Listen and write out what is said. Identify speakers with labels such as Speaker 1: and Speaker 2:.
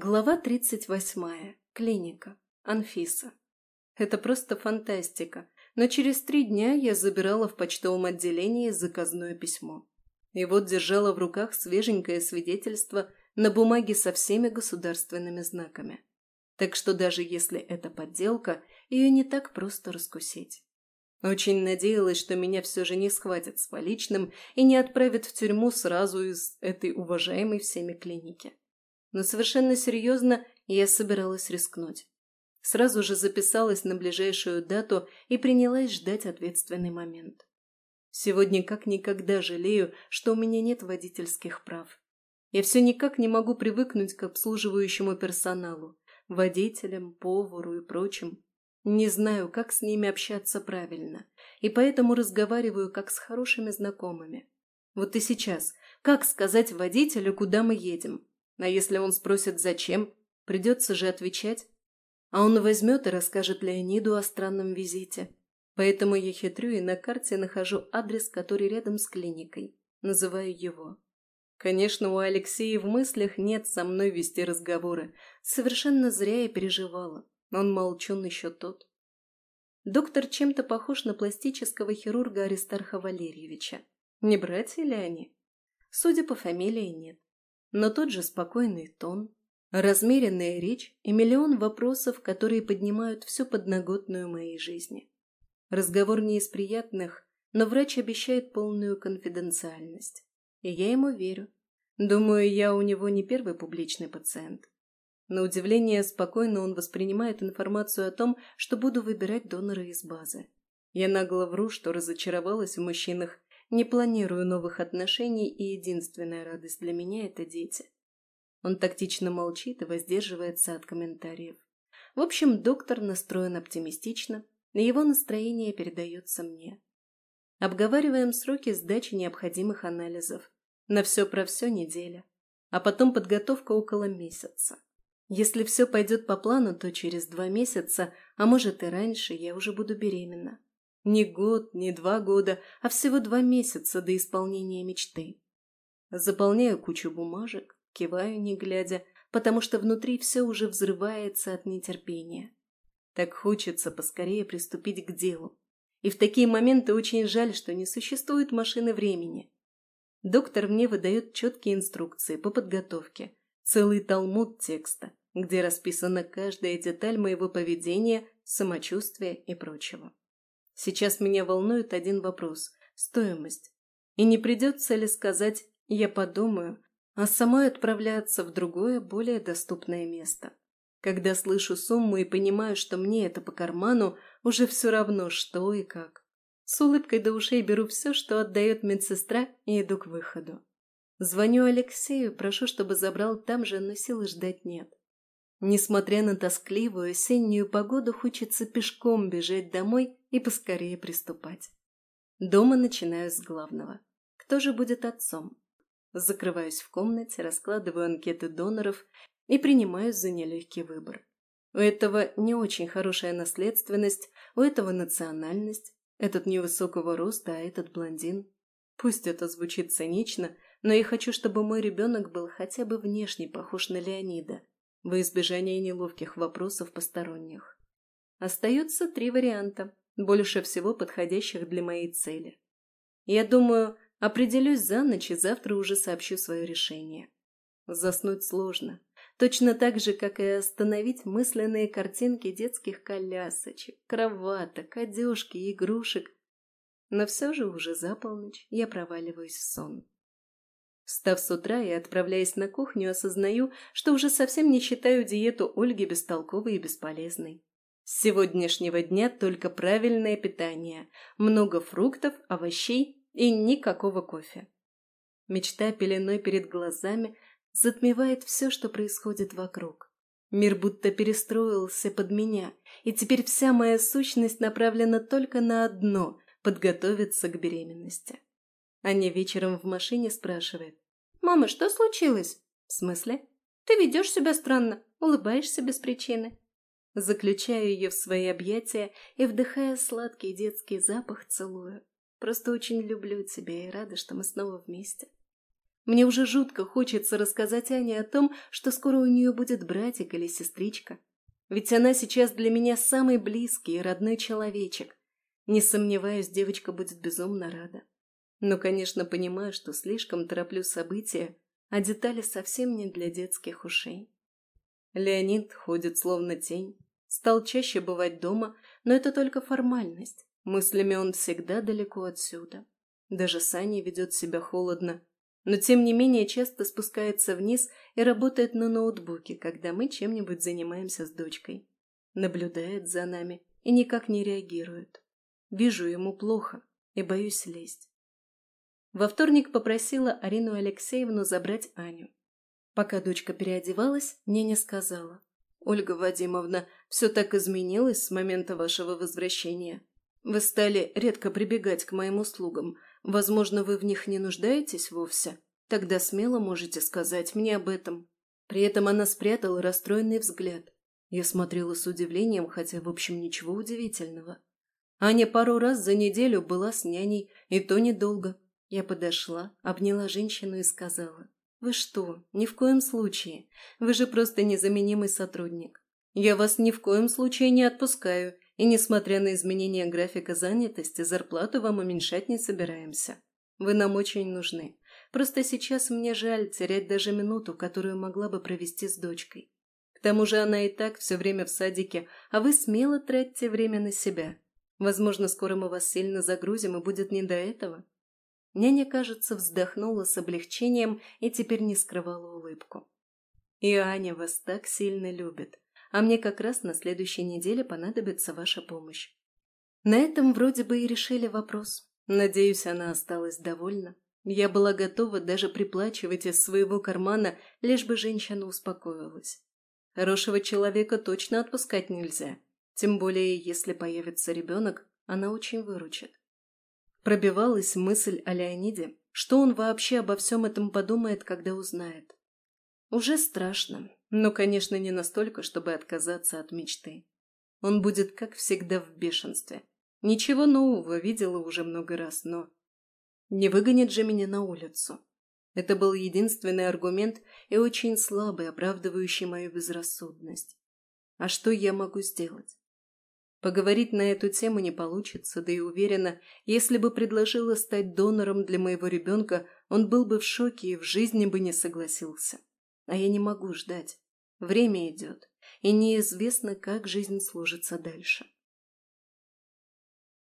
Speaker 1: Глава 38. Клиника. Анфиса. Это просто фантастика, но через три дня я забирала в почтовом отделении заказное письмо. И вот держала в руках свеженькое свидетельство на бумаге со всеми государственными знаками. Так что даже если это подделка, ее не так просто раскусить. Очень надеялась, что меня все же не схватят с поличным и не отправят в тюрьму сразу из этой уважаемой всеми клиники но совершенно серьезно я собиралась рискнуть. Сразу же записалась на ближайшую дату и принялась ждать ответственный момент. Сегодня как никогда жалею, что у меня нет водительских прав. Я все никак не могу привыкнуть к обслуживающему персоналу, водителям, повару и прочим. Не знаю, как с ними общаться правильно, и поэтому разговариваю как с хорошими знакомыми. Вот и сейчас, как сказать водителю, куда мы едем? А если он спросит «зачем?», придется же отвечать. А он возьмет и расскажет Леониду о странном визите. Поэтому я хитрю и на карте нахожу адрес, который рядом с клиникой. Называю его. Конечно, у Алексея в мыслях нет со мной вести разговоры. Совершенно зря я переживала. Он молчун еще тот. Доктор чем-то похож на пластического хирурга Аристарха Валерьевича. Не братья ли они? Судя по фамилии, нет но тот же спокойный тон, размеренная речь и миллион вопросов, которые поднимают всю подноготную моей жизни. Разговор не из приятных, но врач обещает полную конфиденциальность. И я ему верю. Думаю, я у него не первый публичный пациент. На удивление, спокойно он воспринимает информацию о том, что буду выбирать донора из базы. Я нагло вру, что разочаровалась в мужчинах не планирую новых отношений, и единственная радость для меня – это дети. Он тактично молчит и воздерживается от комментариев. В общем, доктор настроен оптимистично, и его настроение передается мне. Обговариваем сроки сдачи необходимых анализов. На все про все неделя. А потом подготовка около месяца. Если все пойдет по плану, то через два месяца, а может и раньше, я уже буду беременна. Не год, не два года, а всего два месяца до исполнения мечты. Заполняю кучу бумажек, киваю не глядя, потому что внутри все уже взрывается от нетерпения. Так хочется поскорее приступить к делу. И в такие моменты очень жаль, что не существует машины времени. Доктор мне выдает четкие инструкции по подготовке, целый талмуд текста, где расписана каждая деталь моего поведения, самочувствия и прочего. Сейчас меня волнует один вопрос – стоимость. И не придется ли сказать «я подумаю», а самой отправляться в другое, более доступное место. Когда слышу сумму и понимаю, что мне это по карману, уже все равно, что и как. С улыбкой до ушей беру все, что отдает медсестра, и иду к выходу. Звоню Алексею, прошу, чтобы забрал там же, но силы ждать нет. Несмотря на тоскливую осеннюю погоду, хочется пешком бежать домой и поскорее приступать. Дома начинаю с главного. Кто же будет отцом? Закрываюсь в комнате, раскладываю анкеты доноров и принимаюсь за нелегкий выбор. У этого не очень хорошая наследственность, у этого национальность, этот невысокого роста, а этот блондин. Пусть это звучит цинично, но я хочу, чтобы мой ребенок был хотя бы внешне похож на Леонида – во избежание неловких вопросов посторонних. Остаются три варианта, больше всего подходящих для моей цели. Я думаю, определюсь за ночь и завтра уже сообщу свое решение. Заснуть сложно, точно так же, как и остановить мысленные картинки детских колясочек, кроваток, одежки игрушек. Но все же уже за полночь я проваливаюсь в сон. Встав с утра и отправляясь на кухню, осознаю, что уже совсем не считаю диету Ольги бестолковой и бесполезной. С сегодняшнего дня только правильное питание, много фруктов, овощей и никакого кофе. Мечта пеленой перед глазами затмевает все, что происходит вокруг. Мир будто перестроился под меня, и теперь вся моя сущность направлена только на одно – подготовиться к беременности. Аня вечером в машине спрашивает. «Мама, что случилось?» «В смысле?» «Ты ведешь себя странно, улыбаешься без причины». Заключаю ее в свои объятия и, вдыхая сладкий детский запах, целую. Просто очень люблю тебя и рада, что мы снова вместе. Мне уже жутко хочется рассказать Ане о том, что скоро у нее будет братик или сестричка. Ведь она сейчас для меня самый близкий и родной человечек. Не сомневаюсь, девочка будет безумно рада. Но, конечно, понимаю, что слишком тороплю события, а детали совсем не для детских ушей. Леонид ходит словно тень, стал чаще бывать дома, но это только формальность. Мыслями он всегда далеко отсюда. Даже Саня ведет себя холодно, но тем не менее часто спускается вниз и работает на ноутбуке, когда мы чем-нибудь занимаемся с дочкой. Наблюдает за нами и никак не реагирует. Вижу ему плохо и боюсь лезть. Во вторник попросила Арину Алексеевну забрать Аню. Пока дочка переодевалась, няня сказала. «Ольга Вадимовна, все так изменилось с момента вашего возвращения. Вы стали редко прибегать к моим услугам, Возможно, вы в них не нуждаетесь вовсе? Тогда смело можете сказать мне об этом». При этом она спрятала расстроенный взгляд. Я смотрела с удивлением, хотя, в общем, ничего удивительного. Аня пару раз за неделю была с няней, и то недолго. Я подошла, обняла женщину и сказала. «Вы что? Ни в коем случае. Вы же просто незаменимый сотрудник. Я вас ни в коем случае не отпускаю и, несмотря на изменение графика занятости, зарплату вам уменьшать не собираемся. Вы нам очень нужны. Просто сейчас мне жаль терять даже минуту, которую могла бы провести с дочкой. К тому же она и так все время в садике, а вы смело тратите время на себя. Возможно, скоро мы вас сильно загрузим, и будет не до этого. Няня, кажется, вздохнула с облегчением и теперь не скрывала улыбку. И Аня вас так сильно любит а мне как раз на следующей неделе понадобится ваша помощь. На этом вроде бы и решили вопрос. Надеюсь, она осталась довольна. Я была готова даже приплачивать из своего кармана, лишь бы женщина успокоилась. Хорошего человека точно отпускать нельзя, тем более если появится ребенок, она очень выручит. Пробивалась мысль о Леониде, что он вообще обо всем этом подумает, когда узнает. Уже страшно, но, конечно, не настолько, чтобы отказаться от мечты. Он будет, как всегда, в бешенстве. Ничего нового видела уже много раз, но... Не выгонит же меня на улицу. Это был единственный аргумент и очень слабый, оправдывающий мою безрассудность. А что я могу сделать? Поговорить на эту тему не получится, да и уверена, если бы предложила стать донором для моего ребенка, он был бы в шоке и в жизни бы не согласился. А я не могу ждать. Время идет, и неизвестно, как жизнь сложится дальше.